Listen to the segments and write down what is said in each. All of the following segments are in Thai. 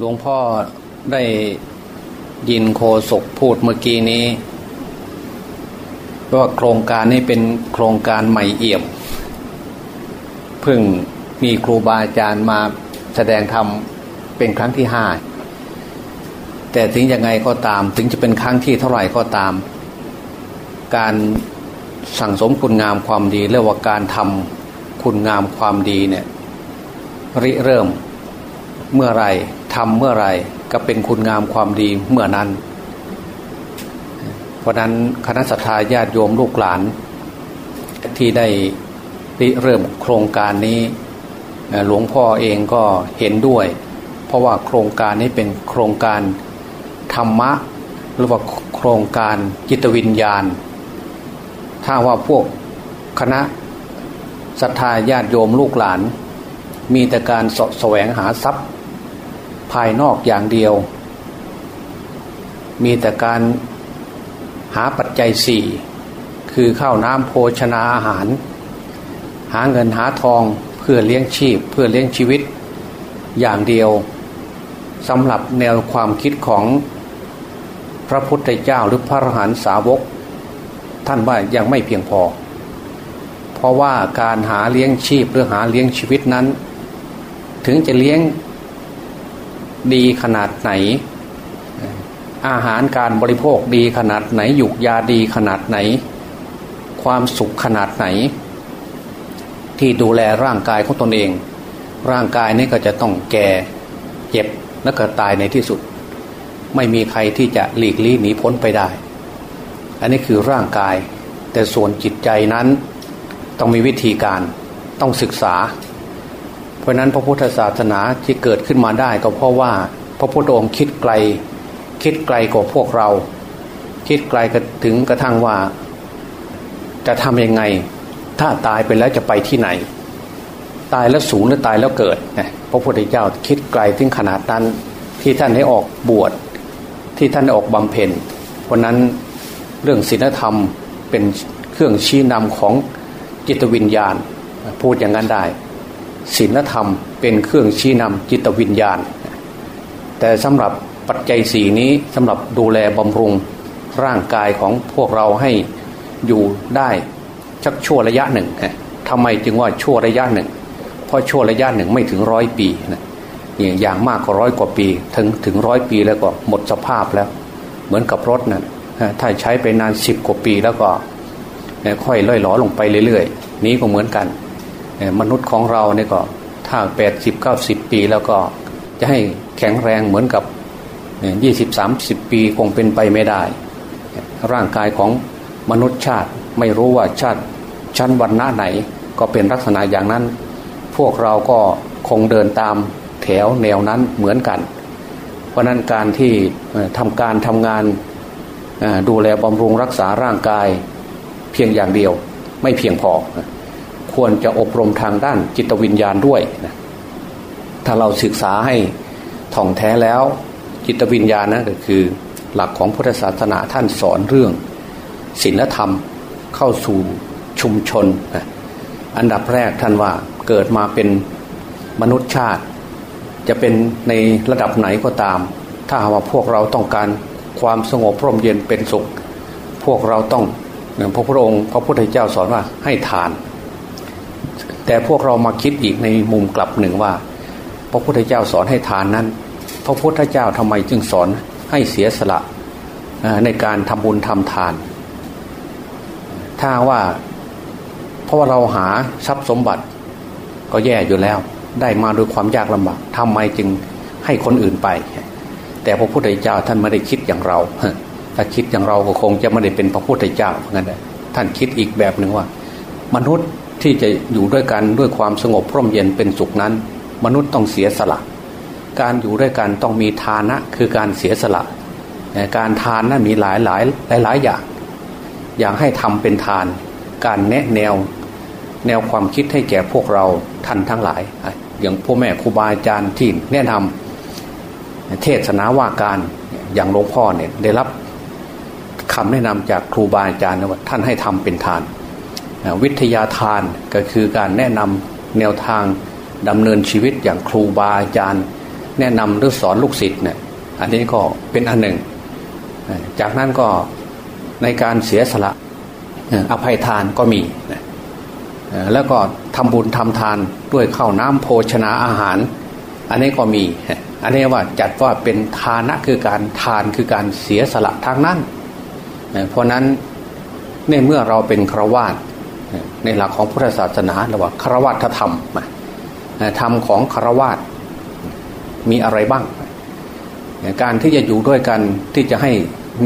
หลวงพ่อได้ยินโคศกพูดเมื่อกี้นี้ว่าโครงการนี้เป็นโครงการใหม่เอี่ยมเพิ่งมีครูบาอาจารย์มาแสดงธรรมเป็นครั้งที่ห้าแต่ถึงยังไงก็ตาม ถึงจะเป็นครั้งที่เท่าไหร่ก็ตาม การสั่งสมคุณงามความดีเรียกว่าการทำคุณงามความดีเนี่ยริเริ่มเมื่อไร ทำเมื่อไรก็เป็นคุณงามความดีเมื่อนั้น เพราะนั้นคณะสัตยาญาติโยมลูกหลาน ที่ได้เริ่มโครงการนี้หลวงพ่อเองก็เห็นด้วย เพราะว่าโครงการนี้เป็นโครงการธรรมะหรือว่าโครงการจิตวิญญาณ ถ้าว่าพวกคณะศรัทธาญาติโยมลูกหลาน มีแต่การสแสวงหาทรัพย์ ภายนอกอย่างเดียว มีแต่การหาปัจจัยสี่คือข้าวน้ำโภชนาอาหาร หาเงินหาทองเพื่อเลี้ยงชีพ เพื่อเลี้ยงชีวิตอย่างเดียวสำหรับแนวความคิดของพระพุทธเจ้าหรือพระอรหันตสาวก ท่านว่ายังไม่เพียงพอ เพราะว่าการหาเลี้ยงชีพหรือหาเลี้ยงชีวิตนั้น ถึงจะเลี้ยง ดีขนาดไหน อาหารการบริโภคดีขนาดไหนหยุกยาดีขนาดไหน ความสุขขนาดไหน ที่ดูแลร่างกายของตนเอง ร่างกายนี่ก็จะต้องแก่เจ็บแล้วก็ตายในที่สุด ไม่มีใครที่จะหลีกลี่หนีพ้นไปได้ อันนี้คือร่างกาย แต่ส่วนจิตใจนั้นต้องมีวิธีการต้องศึกษา ราะนั้นพระพุทธศาสนาที่เกิดขึ้นมาได้ก็เพราะว่าพระพุทธองค์คิดไกล คิดไกลกว่าพวกเรา คิดไกลถึงกระทั่งว่า จะทำยังไง ถ้าตายไปแล้วจะไปที่ไหน ตายแล้วสูงหรือตายแล้วเกิดพระพุทธเจ้าคิดไกลถึงขนาดนั้นที่ท่านให้ออกบวชที่ท่านออกบำเพ็ญเพราะนั้นเรื่องศีลธรรมเป็นเครื่องชี้นำของจิตวิญญาณ พูดอย่างนั้นได้ ศีลธรรมเป็นเครื่องชี้นำจิตวิญญาณ แต่สำหรับปัจจัยสีนี้สำหรับดูแลบำรุงร่างกายของพวกเราให้อยู่ได้ชักชั่วระยะหนึ่งทำไมจึงว่าชั่วระยะหนึ่ง เพราะชั่วระยะหนึ่งไม่ถึงร้อยปีนะอย่างมากก็ร้อยกว่าปีถึงถึงร้อยปีแล้วก็หมดสภาพแล้ว เหมือนกับรถนะ่ะถ้าใช้ไปนานสิบกว่าปีแล้วก็ค่อยล่อยหลอลงไปเรื่อยๆ นี้ก็เหมือนกัน มนุษย์ของเราเนี่ยก็ถ้าแปดสิบเก้าสิบปีแล้วก็จะให้แข็งแรงเหมือนกับยี่สิบสามสิบปีคงเป็นไปไม่ได้ ร่างกายของมนุษย์ชาติไม่รู้ว่าชาติชั้นวันหน้าไหนก็เป็นลักษณะอย่างนั้น พวกเราก็คงเดินตามแถวแนวนั้นเหมือนกัน เพราะนั้นการที่ทำการทำงานดูแลบำรุงรักษาร่างกายเพียงอย่างเดียวไม่เพียงพอ ควรจะอบรมทางด้านจิตวิญญาณด้วยนะถ้าเราศึกษาให้ท่องแท้แล้ว จิตวิญญาณนะก็คือ หลักของพุทธศาสนาท่านสอนเรื่องศีลธรรมเข้าสู่ชุมชนนะอันดับแรกท่านว่าเกิดมาเป็นมนุษย์ชาติ จะเป็นในระดับไหนก็ตาม ถ้าว่าพวกเราต้องการความสงบพร่มเย็นเป็นสุข พวกเราต้องพระพุทธองค์พระพุทธเจ้าสอนว่าให้ทาน แต่พวกเรามาคิดอีกในมุมกลับหนึ่งว่า พระพุทธเจ้าสอนให้ทานนั้น พระพุทธเจ้าทำไมจึงสอนให้เสียสละในการทำบุญทำทาน ถ้าว่าเพราะว่าเราหาทรัพย์สมบัติก็แย่อยู่แล้ว ได้มาด้วยความยากลำบากทำไมจึงให้คนอื่นไป แต่พระพุทธเจ้าท่านไม่ได้คิดอย่างเราถ้าคิดอย่างเราก็คงจะไม่ได้เป็นพระพุทธเจ้างั้นท่านคิดอีกแบบหนึ่งว่า มนุษย์ ที่จะอยู่ด้วยกันด้วยความสงบร่มเย็นเป็นสุขนั้น มนุษย์ต้องเสียสละ การอยู่ด้วยกันต้องมีทานะคือการเสียสละ การทานนั้นมีหลายหลายหลายหลายอย่าง อย่างให้ทำเป็นทาน การแนะแนว แนวความคิดให้แก่พวกเราท่านทั้งหลาย อย่างพ่อแม่ครูบาอาจารย์ที่แนะนำเทศนาว่าการอย่างหลวงพ่อเนี่ยได้รับคำแนะนำจากครูบาอาจารย์ว่าท่านให้ทำเป็นทาน วิทยาทานก็คือการแนะนำแนวทางดำเนินชีวิตอย่างครูบาอาจารย์ แนะนำหรือสอนลูกศิษย์เนี่ยอันนี้ก็เป็นอันหนึ่ง จากนั้นก็ในการเสียสละอภัยทานก็มีแล้วก็ทำบุญทำทานด้วยข้าวน้ำโภชนาอาหาร อันนี้ก็มี อันนี้ว่าจัดว่าเป็นทานะคือการทานคือการเสียสละทางนั้น เพราะนั้นในเมื่อเราเป็นครวาต ในหลักของพุทธศาสนาเราว่าครวาตธรรมธรรมของครวาตมีอะไรบ้าง การที่จะอยู่ด้วยกันที่จะให้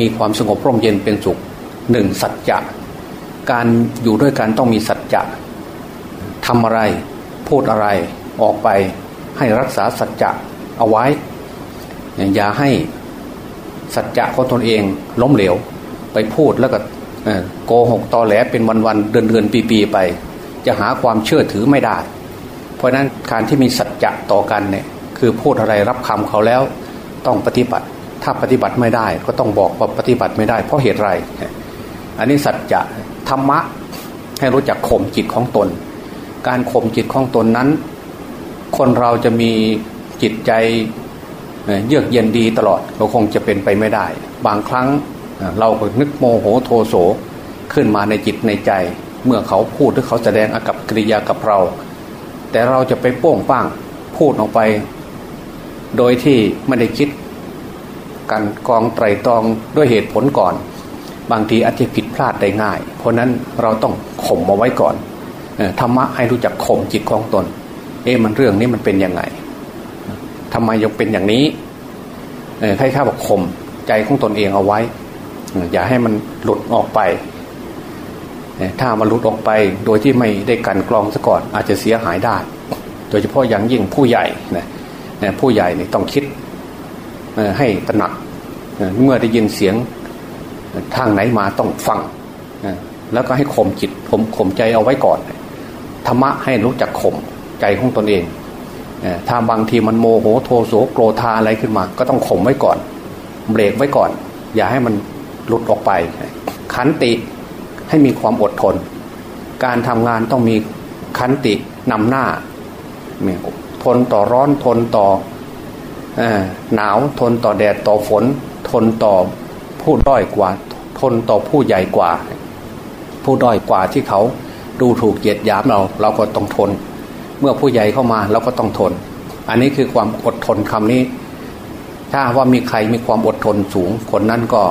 มีความสงบร่มเย็นเป็นสุขหนึ่งสัจจะการอยู่ด้วยกันต้องมีสัจจะทำอะไรพูดอะไรออกไปให้รักษาสัจจะเอาไว้ อย่าให้สัจจะของตนเองล้มเหลว ไปพูดแล้วก็ โกหกตอแหลเป็นวันๆเดือนเดือนปีๆไป จะหาความเชื่อถือไม่ได้ เพราะนั้นการที่มีสัจจะต่อกันเนี่ยคือพูดอะไรรับคำเขาแล้วต้องปฏิบัติ ถ้าปฏิบัติไม่ได้ ก็ต้องบอกว่าปฏิบัติไม่ได้ เพราะเหตุไร อันนี้สัจจะธรรมะให้รู้จักข่มจิตของตน การข่มจิตของตนนั้น คนเราจะมีจิตใจเยือกเย็นดีตลอดก็คงจะเป็นไปไม่ได้ บางครั้ง เราก็นึกโมโหโทโสขึ้นมาในจิตในใจ เมื่อเขาพูดหรือเขาแสดงอากับกิริยากับเรา แต่เราจะไปโป้งป้างพูดออกไป โดยที่ไม่ได้คิดการกองไตรตรองด้วยเหตุผลก่อน บางทีอาจจะผิดพลาดได้ง่าย เพราะนั้นเราต้องข่มเอาไว้ก่อนธรรมะให้รู้จักข่มจิตของตน เอ๊ะมันเรื่องนี้มันเป็นยังไงทำไมยังเป็นอย่างนี้ใครข้าบอกข่มใจของตนเองเอาไว้ อย่าให้มันหลุดออกไป ถ้ามันหลุดออกไปโดยที่ไม่ได้กันกรองซะก่อนอาจจะเสียหายได้ โดยเฉพาะอย่างยิ่งผู้ใหญ่นะผู้ใหญ่นี่ต้องคิดให้ตระหนักเมื่อได้ยินเสียงทางไหนมาต้องฟังแล้วก็ให้ข่มจิตผมข่มใจเอาไว้ก่อนธรรมะให้รู้จักข่มใจของตนเองถ้าบางทีมันโมโหโทโสโกรธาอะไรขึ้นมา ก็ต้องข่มไว้ก่อน เบรกไว้ก่อน อย่าให้มัน หลุดออกไป ขันติให้มีความอดทน การทำงานต้องมีขันตินำหน้า ทนต่อร้อนทนต่อหนาวทนต่อแดดต่อฝน ทนต่อผู้ด้อยกว่า ทนต่อผู้ใหญ่กว่า ผู้ด้อยกว่าที่เขาดูถูกเหยียดหยามเรา เราก็ต้องทน เมื่อผู้ใหญ่เข้ามาเราก็ต้องทน อันนี้คือความอดทนคำนี้ ถ้าว่ามีใครมีความอดทนสูงคนนั้นก็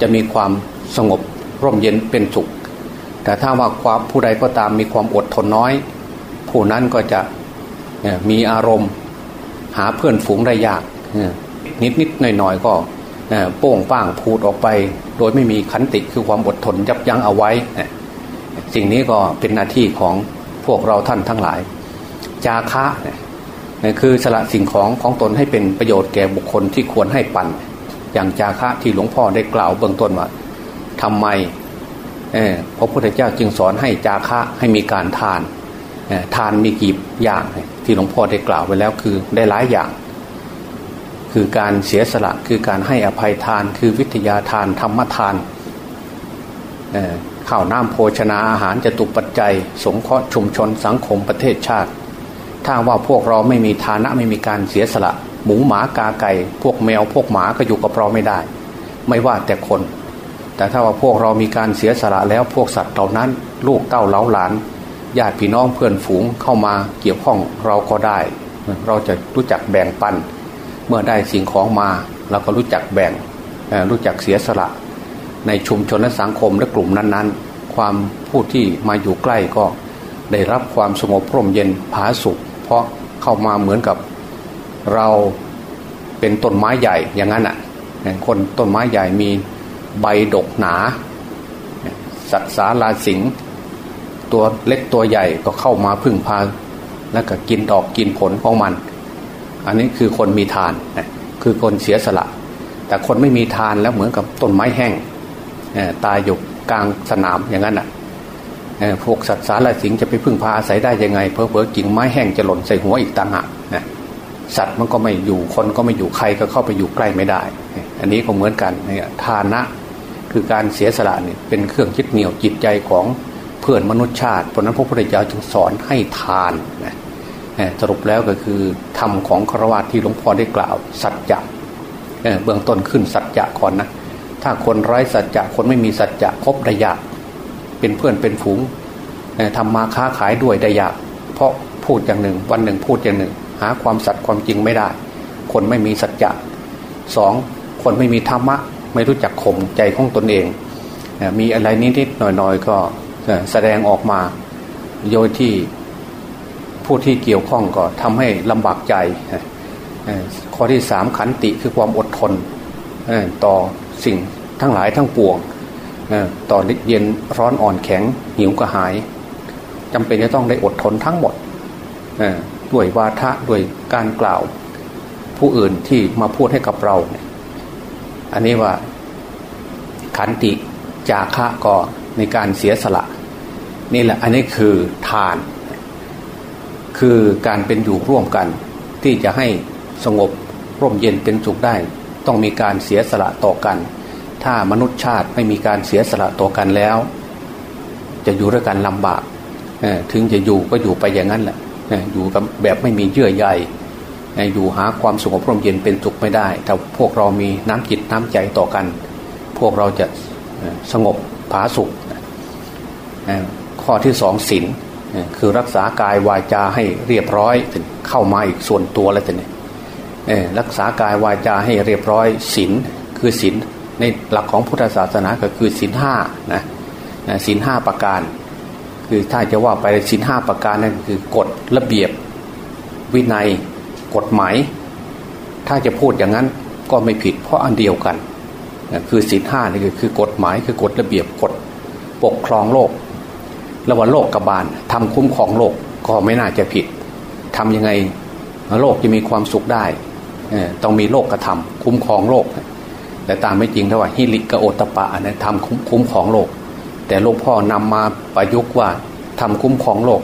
จะมีความสงบร่มเย็นเป็นสุข แต่ถ้าว่าความผู้ใดก็ตามมีความอดทนน้อย ผู้นั้นก็จะมีอารมณ์หาเพื่อนฝูงได้ยากนิดนิดหน่อยหน่อยก็โป้งป้างพูดออกไป โดยไม่มีขันติคือความอดทนยับยั้งเอาไว้ สิ่งนี้ก็เป็นหน้าที่ของพวกเราท่านทั้งหลาย จาคะคือสละสิ่งของของตนให้เป็นประโยชน์แก่บุคคลที่ควรให้ปัน อย่างจาคะที่หลวงพ่อได้กล่าวเบื้องต้นว่าทำไมพระพุทธเจ้าจึงสอนให้จาคะให้มีการทานทานมีกี่อย่างที่หลวงพ่อได้กล่าวไว้แล้วคือได้หลายอย่าง คือการเสียสละคือการให้อภัยทาน คือวิทยาทานธรรมทานข้าวน้ำโภชนาอาหารจะตุปัจจัย สงเคราะห์ชุมชนสังคมประเทศชาติ ถ้าว่าพวกเราไม่มีฐานะไม่มีการเสียสละ หมูหมากาไก่ พวกแมวพวกหมาก็อยู่กับเราไม่ได้ ไม่ว่าแต่คน แต่ถ้าว่าพวกเรามีการเสียสละแล้วพวกสัตว์เหล่านั้น ลูกเต้าเล้าหลานญาติพี่น้องเพื่อนฝูงเข้ามาเกี่ยวข้องเราก็ได้ เราจะรู้จักแบ่งปัน เมื่อได้สิ่งของมาเราก็รู้จักแบ่งรู้จักเสียสละ ในชุมชนและสังคมและกลุ่มนั้นๆ ความผู้ที่มาอยู่ใกล้ก็ได้รับความสงบพร่มเย็นผาสุข เพราะเข้ามาเหมือนกับ เราเป็นต้นไม้ใหญ่อย่างนั้นอะคนต้นไม้ใหญ่มีใบดกหนา สัตสาราสิงตัวเล็กตัวใหญ่ก็เข้ามาพึ่งพา แล้วก็กินดอกกินผลของมัน อันนี้คือคนมีทานคือคนเสียสละ แต่คนไม่มีทานแล้วเหมือนกับต้นไม้แห้งตายอยู่กลางสนามอย่างนั้นอะพวกสัตว์สารสิงจะไปพึ่งพาอาศัยได้ยังไงเพอเพอกิ่งไม้แห้งจะหล่นใส่หัวอีกต่างหาก สัตว์มันก็ไม่อยู่คนก็ไม่อยู่ใครก็เข้าไปอยู่ใกล้ไม่ได้ อันนี้ก็เหมือนกันเนี่ยทานะคือการเสียสละเนี่ยเป็นเครื่องยึดเหนี่ยวจิตใจของเพื่อนมนุษยชาติเพราะนั้นพระพุทธเจ้าจึงสอนให้ทานนะสรุปแล้วก็คือธรรมของครวญที่หลวงพ่อได้กล่าว สัจจะเบื้องต้นขึ้นสัจจะก่อนนะถ้าคนไร้สัจจะคนไม่มีสัจจะคบได้ยากเป็นเพื่อนเป็นฝูงทำมาค้าขายด้วยได้ยาก เพราะพูดอย่างหนึ่ง วันหนึ่งพูดอย่างหนึ่ง หาความสัตย์ความจริงไม่ได้ คนไม่มีสัจจะสองคนไม่มีธรรมะ ไม่รู้จักข่มใจของตนเอง มีอะไรนิดๆหน่อยๆก็แสดงออกมาโดยที่ผู้ที่เกี่ยวข้องก็ทำให้ลำบากใจ ข้อที่สามขันติคือความอดทนต่อสิ่งทั้งหลายทั้งปวงต่อเย็นร้อนอ่อนแข็งหิวกระหายจำเป็นจะต้องได้อดทนทั้งหมด ด้วยวาทะด้วยการกล่าว ผู้อื่นที่มาพูดให้กับเราเนี่ยอันนี้ว่าขันติจาคะก็ในการเสียสละ นี่แหละ อันนี้คือทาน คือการเป็นอยู่ร่วมกัน ที่จะให้สงบร่มเย็นเป็นสุขได้ ต้องมีการเสียสละต่อกัน ถ้ามนุษย์ชาติไม่มีการเสียสละต่อกันแล้ว จะอยู่ด้วยกันลำบากถึงจะอยู่ก็อยู่ไปอย่างนั้นแหละ อยู่กับแบบไม่มีเยื่อใยอยู่หาความสงบร่มเย็นเป็นสุขไม่ได้ ถ้าพวกเรามีน้ำจิตน้ำใจต่อกัน พวกเราจะสงบผาสุข ข้อที่สองศีลคือรักษากายวาจาให้เรียบร้อยเข้ามาอีกส่วนตัวแล้วแต่เนี่ยรักษากายวาจาให้เรียบร้อยศีลคือศีลในหลักของพุทธศาสนาก็คือศีลห้านะศีลห้าประการ คือถ้าจะว่าไปสินห้าประการนั่นคือกฎระเบียบวินัยกฎหมาย ถ้าจะพูดอย่างนั้นก็ไม่ผิดเพราะอันเดียวกัน คือสินห้านี่คือกฎหมายคือกฎระเบียบกฎปกครองโลก ระหว่างโลกกับบาลทำคุ้มครองโลกก็ไม่น่าจะผิดทำยังไงโลกจะมีความสุขได้ต้องมีโลกกระทำคุ้มครองโลก แต่ตามไม่จริงเท่าไหร่ฮิริกโอตปะนะทำคุ้มครองโลก แต่หลวงพ่อนำมาประยุกต์ว่าทำคุ้มของโลก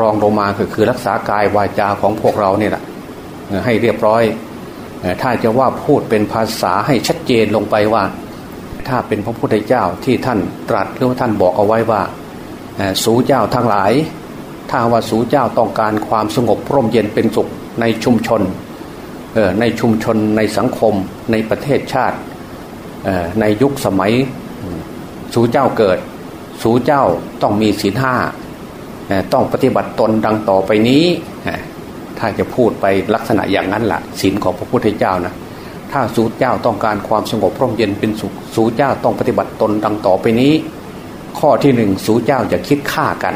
รองลงมาคือคือรักษากายวาจาของพวกเราเนี่ยแหละให้เรียบร้อย ถ้าจะว่าพูดเป็นภาษาให้ชัดเจนลงไปว่า ถ้าเป็นพระพุทธเจ้าที่ท่านตรัสหรือว่าท่านบอกเอาไว้ว่า สูเจ้าทั้งหลาย ถ้าว่าสูเจ้าต้องการความสงบร่มเย็นเป็นสุขในชุมชนในชุมชนในสังคมในประเทศชาติในยุคสมัย สู่เจ้าเกิด สู่เจ้าต้องมีศีลห้าต้องปฏิบัติตนดังต่อไปนี้ ถ้าจะพูดไปลักษณะอย่างนั้นละ่ะศีลของพระพุทธเจ้านะถ้าสู่เจ้าต้องการความสงบร่มเย็นเป็นสุขสู่เจ้าต้องปฏิบัติตนดังต่อไปนี้ ข้อที่หนึ่งสู่เจ้าจะคิดฆ่ากัน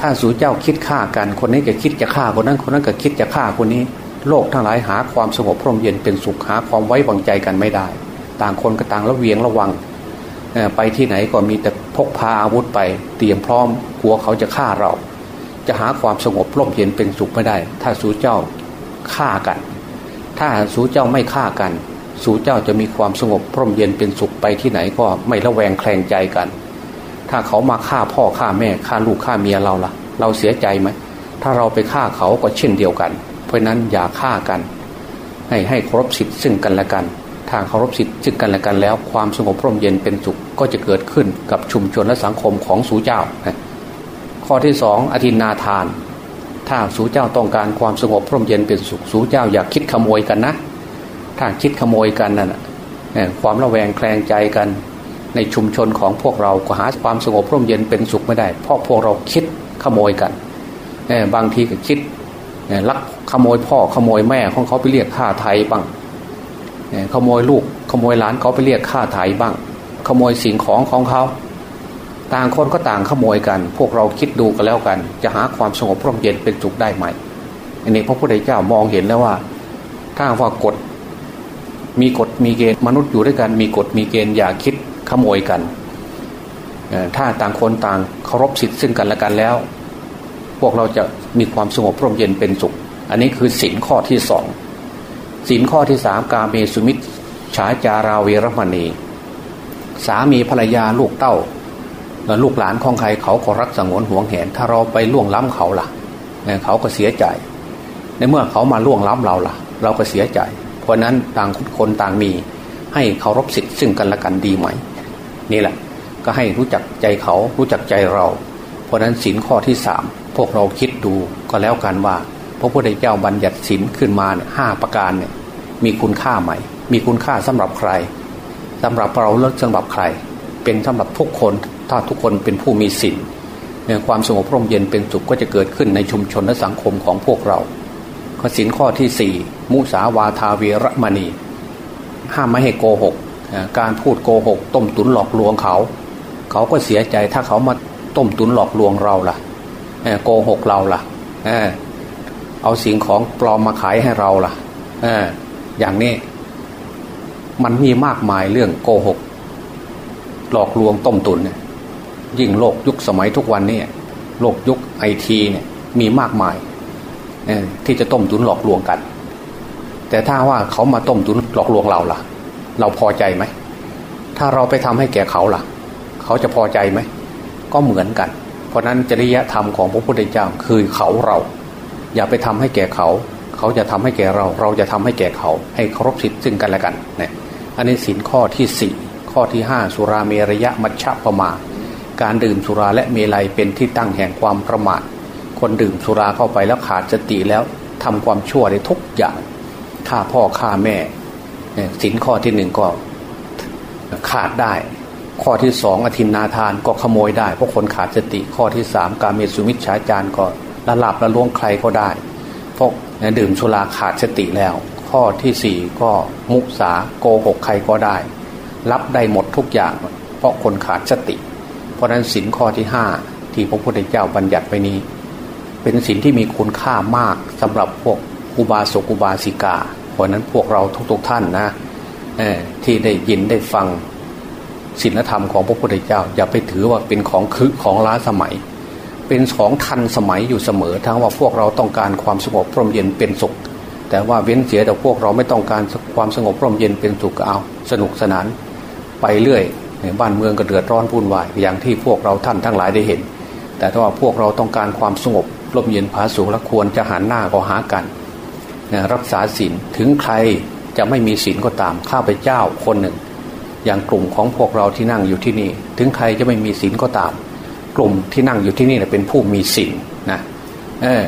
ถ้าสู่เจ้าคิดฆ่ากัน คนนี้จะคิดจะฆ่าคนนั้นคนนั้นก็คิดจะฆ่าคนนี้ โลกทั้งหลายหาความสงบร่มเย็นเป็นสุขหาความไว้วางใจกันไม่ได้ ต่างคนก็ต่างระเวียงระวัง ไปที่ไหนก็มีแต่พกพาอาวุธไปเตรียมพร้อมกลัวเขาจะฆ่าเรา จะหาความสงบร่มเย็นเป็นสุขไม่ได้ ถ้าสูเจ้าฆ่ากัน ถ้าสูเจ้าไม่ฆ่ากัน สูเจ้าจะมีความสงบร่มเย็นเป็นสุขไปที่ไหนก็ไม่ระแวงแคลงใจกัน ถ้าเขามาฆ่าพ่อฆ่าแม่ฆ่าลูกฆ่าเมียเราล่ะ เราเสียใจไหมถ้าเราไปฆ่าเขาก็เช่นเดียวกัน เพราะนั้นอย่าฆ่ากัน ให้ให้ครบสิทธิ์ซึ่งกันและกัน ทางเคารพสิทธิ์ซึ่งกันและกันแล้ว ความสงบร่มเย็นเป็นสุขก็จะเกิดขึ้นกับชุมชนและสังคมของสูเจ้า ข้อที่สองอธินาทาน ถ้าสูเจ้าต้องการความสงบร่มเย็นเป็นสุขสูเจ้าอย่าคิดขโมยกันนะ ถ้าคิดขโมยกันนั่นความระแวงแคลงใจกัน ในชุมชนของพวกเราก็หาความสงบร่มเย็นเป็นสุขไม่ได้ เพราะพวกเราคิดขโมยกันบางทีก็คิดลักขโมยพ่อขโมยแม่ของเขาไปเรียกค่าไทยบ้าง ขโมยลูกขโมยหลานเขาไปเรียกค่าไถ่บ้าง ขโมยสิ่งของของเขา ต่างคนก็ต่างขโมยกัน พวกเราคิดดูกันแล้วกัน จะหาความสงบร่มเย็นเป็นสุขได้ไหมอันนี้พระพุทธเจ้ามองเห็นแล้วว่า ถ้าว่ากฎมีกฎมีเกณฑ์มนุษย์อยู่ด้วยกัน มีกฎมีเกณฑ์อย่าคิดขโมยกัน ถ้าต่างคนต่างเคารพสิทธิ์ซึ่งกันและกันแล้ว พวกเราจะมีความสงบร่มเย็นเป็นสุข อันนี้คือสินข้อที่สอง สินข้อที่สามกาเมสุมิตฉาจาราเวรมณี สามีภรรยาลูกเต้าแล้วลูกหลานของใครเขาก็รักสงวนห่วงแหน ถ้าเราไปล่วงล้ำเขาล่ะ เขาก็เสียใจ ในเมื่อเขามาล่วงล้ำเราล่ะ เราก็เสียใจ เพราะนั้นต่างคนต่างมีให้เคารพสิทธิ์ซึ่งกันและกันดีไหม นี่แหละ ก็ให้รู้จักใจเขารู้จักใจเรา เพราะนั้นศีลข้อที่สามพวกเราคิดดูก็แล้วกันว่า พระพุทธเจ้าบัญญัติศีลขึ้นมาเนี่ยห้าประการเนี่ยมีคุณค่าไหมมีคุณค่าสำหรับใครสำหรับเราเลิกสำหรับใคร เป็นสำหรับทุกคนถ้าทุกคนเป็นผู้มีศีลความสงบร่มเย็นเป็นสุขก็จะเกิดขึ้นในชุมชนและสังคมของพวกเราข้อสินข้อที่สี่มุสาวาทาเวรมณี ห้ามไม่ให้โกหก การพูดโกหก ต้มตุนหลอกลวงเขา เขาก็เสียใจถ้าเขามาต้มตุนหลอกลวงเราล่ะโกหกเราล่ะ เอาสิ่งของปลอมมาขายให้เราล่ะอย่างนี้ มันมีมากมายเรื่องโกหก หลอกลวงต้มตุนเนี่ยยิ่งโลกยุคสมัยทุกวันนี้โลกยุคไอทีเนี่ยมีมากมายที่จะต้มตุนหลอกลวงกัน แต่ถ้าว่าเขามาต้มตุนหลอกลวงเราล่ะ เราพอใจไหม ถ้าเราไปทำให้แก่เขาล่ะ เขาจะพอใจไหม ก็เหมือนกัน เพราะนั้นจริยธรรมของพระพุทธเจ้าคือเขาเรา อย่าไปทำให้แก่เขา เขาจะทำให้แก่เรา เราจะทำให้แก่เขา ให้เคารพสิทธิ์ซึ่งกันและกันเนี่ยอันนี้สินข้อที่สี่ข้อที่ห้าสุราเมรยะมัชฌะประมา การดื่มสุราและเมลัยเป็นที่ตั้งแห่งความประมาทคนดื่มสุราเข้าไปแล้วขาดสติแล้วทำความชั่วได้ทุกอย่างฆ่าพ่อฆ่าแม่สินข้อที่หนึ่งก็ขาดได้ ข้อที่สองอธินนาทานก็ขโมยได้เพราะคนขาดสติข้อที่สามการเมสุมิชฌาจารก็ ละหลาบละล้วงใครก็ได้เพราะดื่มสุราขาดสติแล้ว ข้อที่สี่ก็มุสาโกหกใครก็ได้ รับได้หมดทุกอย่างเพราะคนขาดสติ เพราะนั้นสินข้อที่ห้าที่พระพุทธเจ้าบัญญัติไว้นี้ เป็นสิ่งที่มีคุณค่ามากสำหรับพวกอุบาสกอุบาสิกา เพราะนั้นพวกเราทุกๆทท่านนะที่ได้ยินได้ฟังศีลธรรมของพระพุทธเจ้า อย่าไปถือว่าเป็นของคือของล้าสมัย เป็นของทันสมัยอยู่เสมอ ทั้งว่าพวกเราต้องการความสงบพร่มเย็นเป็นสุข แต่ว่าเว้นเสียแต่พวกเราไม่ต้องการความสงบพร่มเย็นเป็นสุขก็เอาสนุกสนาน ไปเรื่อยบ้านเมืองก็เดือดร้อนวุ่นวายอย่างที่พวกเราท่านทั้งหลายได้เห็น แต่ถ้าว่าพวกเราต้องการความสงบร่มเย็นผาสุกและควรจะหันหน้าก็หากันนะรักษาศีลถึงใครจะไม่มีศีลก็ตามข้าพเจ้าคนหนึ่ง อย่างกลุ่มของพวกเราที่นั่งอยู่ที่นี่ ถึงใครจะไม่มีศีลก็ตาม ลุ่มที่นั่งอยู่ที่นี่เป็นผู้มีศีลนะเออ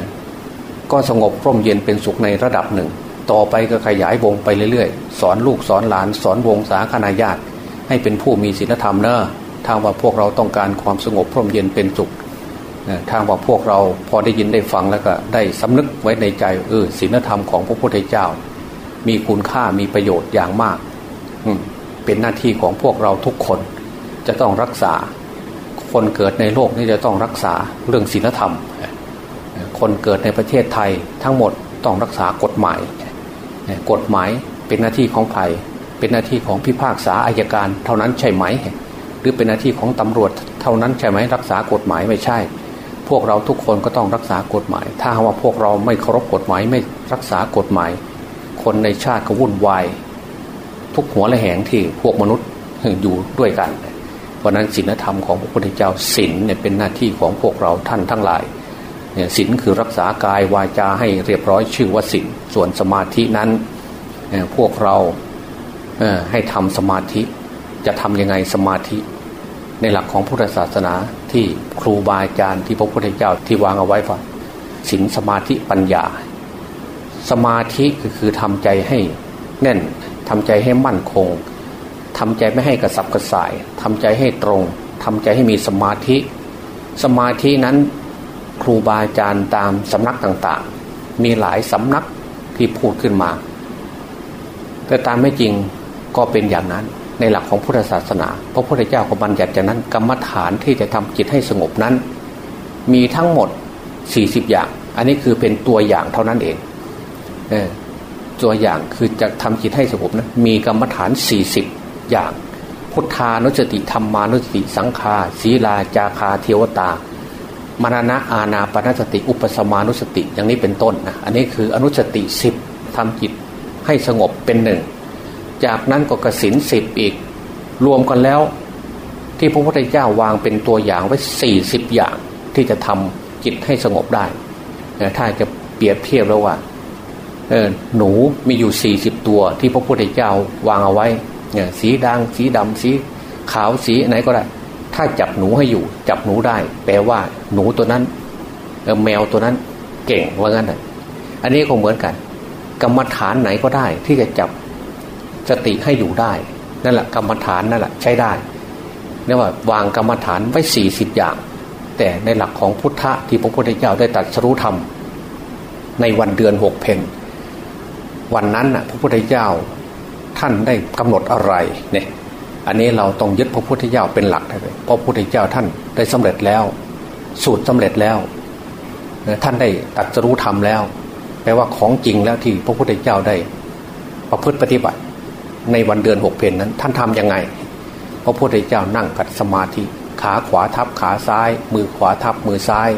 ก็สงบร่มเย็นเป็นสุขในระดับหนึ่ง ต่อไปก็ขยายวงไปเรื่อยๆ สอนลูกสอนหลาน สอนวงสาคนาญาติ ให้เป็นผู้มีศีลธรรมเนอะทางว่าพวกเราต้องการความสงบร่มเย็นเป็นสุขทางว่าพวกเราพอได้ยินได้ฟังแล้วก็ได้สำนึกไว้ในใจเออศีลธรรมของพระพุทธเจ้า มีคุณค่ามีประโยชน์อย่างมาก เป็นหน้าที่ของพวกเราทุกคนจะต้องรักษา คนเกิดในโลกนี้จะต้องรักษาเรื่องศีลธรรม คนเกิดในประเทศไทยทั้งหมดต้องรักษากฎหมาย กฎหมายเป็นหน้าที่ของใคร เป็นหน้าที่ของพิพากษาอายการเท่านั้นใช่ไหม หรือเป็นหน้าที่ของตำรวจเท่านั้นใช่ไหมรักษากฎหมายไม่ใช่ พวกเราทุกคนก็ต้องรักษากฎหมาย ถ้าว่าพวกเราไม่เคารพกฎหมายไม่รักษากฎหมาย คนในชาติก็วุ่นวายทุกหัวและแหงที่พวกมนุษย์อยู่ด้วยกันเพราะนั้นศีลธรรมของพระพุทธเจ้าศีลเนี่ยเป็นหน้าที่ของพวกเราท่านทั้งหลายเนี่ยศีลคือรักษากายวาจาให้เรียบร้อยชื่อว่าศีลส่วนสมาธินั้นพวกเราให้ทำสมาธิ จะทำยังไงสมาธิ ในหลักของพุทธศาสนาที่ครูบาอาจารย์ที่พระพุทธเจ้าที่วางเอาไว้ว่าศีลสมาธิปัญญา สมาธิก็คือทำใจให้แน่นทำใจให้มั่นคง ทำใจไม่ให้กระสับกระส่ายทำใจให้ตรงทำใจให้มีสมาธิ สมาธินั้นครูบาอาจารย์ตามสำนักต่างๆ มีหลายสำนักที่พูดขึ้นมา แต่ตามไม่จริงก็เป็นอย่างนั้นในหลักของพุทธศาสนา พระพุทธเจ้าก็บัญญัติจากนั้นกรรมฐานที่จะทำจิตให้สงบนั้น มีทั้งหมด 40 อย่าง อันนี้คือเป็นตัวอย่างเท่านั้นเองเออตัวอย่างคือจะทำจิตให้สงบนะมีกรรมฐาน 40 อย่าง พุทธานุสติธรรมานุสติสังฆาศีลาจาคาเทวตามรณะอาณาปณสติ อุปสมานุสติอย่างนี้เป็นต้นนะอันนี้คืออนุสติสิบทำจิตให้สงบเป็นหนึ่ง จากนั้นก็กสินสิบอีก รวมกันแล้ว ที่พระพุทธเจ้าวางเป็นตัวอย่างไว้สี่สิบอย่างที่จะทำจิตให้สงบได้ ถ้าจะเปรียบเทียบแล้วว่าหนูมีอยู่สี่สิบตัวที่พระพุทธเจ้าวางเอาไว้ สีดางสีดำสีขาวสีไหนก็ได้ ถ้าจับหนูให้อยู่ จับหนูได้ แปลว่า หนูตัวนั้นแมวตัวนั้น เก่งว่างั้นอะอันนี้ก็เหมือนกัน กรรมฐานไหนก็ได้ ที่จะจับสติให้อยู่ได้ นั่นแหละกรรมฐานนั่นแหละใช้ได้เรียกว่าวางกรรมฐานไว้สี่สิบอย่าง แต่ในหลักของพุทธะที่พระพุทธเจ้าได้ตรัสรู้ธรรม ในวันเดือนหกเพนวันนั้นน่ะ พระพุทธเจ้า ท่านได้กำหนดอะไรเนี่ยอันนี้เราต้องยึดพระพุทธเจ้าเป็นหลักเลยเพราะพระพุทธเจ้าท่านได้สำเร็จแล้ว สูตรสำเร็จแล้ว ท่านได้ตัดสรู้ธรรมแล้ว แปลว่าของจริงแล้วที่พระพุทธเจ้าได้ ประพฤติปฏิบัติ ในวันเดือนหกเพนนั้น ท่านทํำยังไง พระพุทธเจ้านั่งกัดสมาธิ ขาขวาทับขาซ้าย มือขวาทับมือซ้าย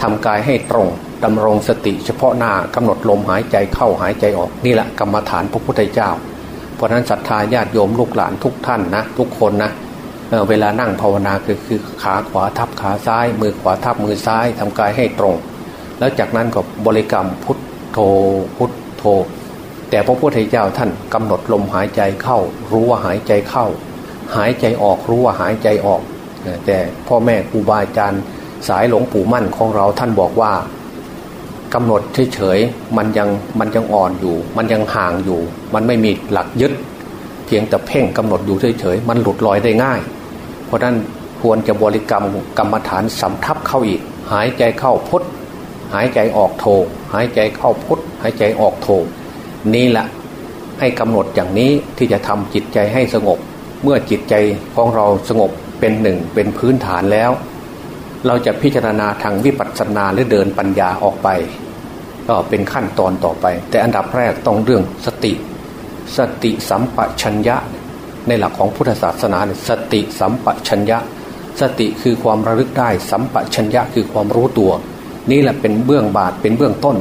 ทำกายให้ตรงดำรงสติ เฉพาะหน้ากำหนดลมหายใจเข้าหายใจออกนี่แหละกรรมฐานพระพุทธเจ้า ราะนั้นศรัทธาญาติโยมลูกหลานทุกท่านนะทุกคนนะเเวลานั่งภาวนาคือคือขาขวาทับขาซ้าย มือขวาทับมือซ้ายทำกายให้ตรง แล้วจากนั้นก็บริกรรมพุทโธพุทโธ แต่พระพุทธเจ้าท่านกำหนดลมหายใจเข้า รู้ว่าหายใจเข้า หายใจออกรู้ว่าหายใจออก แต่พ่อแม่ครูบาอาจารย์สายหลวงปู่มั่นของเราท่านบอกว่า กำหนดเฉยๆมันยังมันยังอ่อนอยู่ มันยังห่างอยู่ มันไม่มีหลักยึด เพียงแต่เพ่งกำหนดอยู่เฉยๆมันหลุดลอยได้ง่าย เพราะนั้นควรจะบริกรรมกรรมฐานสำทับเข้าอีก หายใจเข้าพุทหายใจออกโท หายใจเข้าพุทหายใจออกโท นี่แหละให้กำหนดอย่างนี้ที่จะทำจิตใจให้สงบ เมื่อจิตใจของเราสงบเป็นหนึ่งเป็นพื้นฐานแล้ว เราจะพิจารณาทางวิปัสสนาหรือเดินปัญญาออกไป ก็เป็นขั้นตอนต่อไป แต่อันดับแรกต้องเรื่องสติ สติสัมปชัญญะ ในหลักของพุทธศาสนาสติสัมปชัญญะ สติคือความระลึกได้ สัมปชัญญะคือความรู้ตัว นี่แหละเป็นเบื้องบาทเป็นเบื้องต้น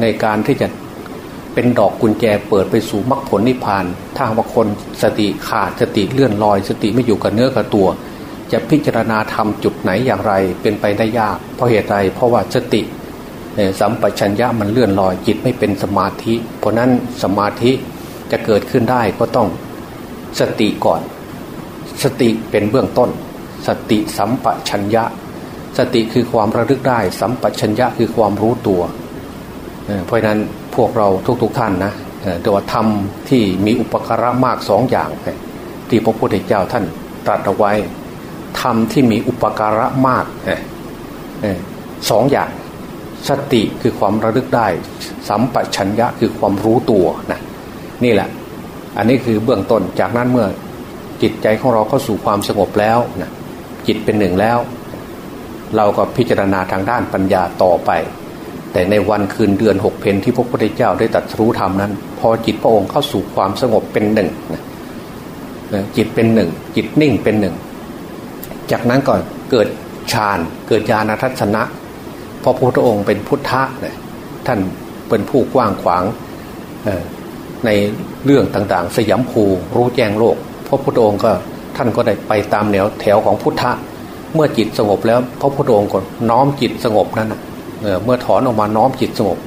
ในการที่จะเป็นดอกกุญแจเปิดไปสู่มรรคผลนิพพาน ถ้าว่าคนสติขาดสติเลื่อนลอย สติไม่อยู่กับเนื้อกับตัว จะพิจารณาทำจุดไหนอย่างไรเป็นไปได้ยาก เพราะเหตุใดเพราะว่าสติสัมปชัญญะมันเลื่อนลอยจิตไม่เป็นสมาธิ เพราะนั้นสมาธิจะเกิดขึ้นได้ก็ต้องสติก่อน สติเป็นเบื้องต้น สติสัมปชัญญะ สติคือความระลึกได้ สัมปชัญญะคือความรู้ตัว เพราะนั้นพวกเราทุกๆทท่านนะต่ว่าธรรมที่มีอุปการะมากสองอย่าง ที่พระพุทธเจ้าท่านตรัสเอาไว้ ธรรมที่มีอุปการะมากสองอย่างสติคือความระลึกได้ สัมปชัญญะคือความรู้ตัวนะนี่แหละ อันนี้คือเบื้องต้นจากนั้นเมื่อจิตใจของเราเข้าสู่ความสงบแล้วนะจิตเป็นหนึ่งแล้ว เราก็พิจารณาทางด้านปัญญาต่อไป แต่ในวันคืนเดือนหกเพนที่พระพุทธเจ้าได้ตรัสรู้ธรรมนั้น พอจิตพระองค์เข้าสู่ความสงบเป็นหนึ่งนะจิตเป็นหนึ่ง จิตนิ่งเป็นหนึ่ง จากนั้นก็เกิดฌานเกิดญาณทัศนะพราะพระพุทธองค์เป็นพุทธะเนี่ยท่านเป็นผู้กว้างขวางในเรื่องต่างๆ สยามภูรู้แจ้งโลกพระพุทธองค์ก็ท่านก็ได้ไปตามแนวแถวของพุทธะ เมื่อจิตสงบแล้วพระพุทธองค์ก็น้อมจิตสงบนั้นเมื่อถอนออกมาน้อมจิตสงบ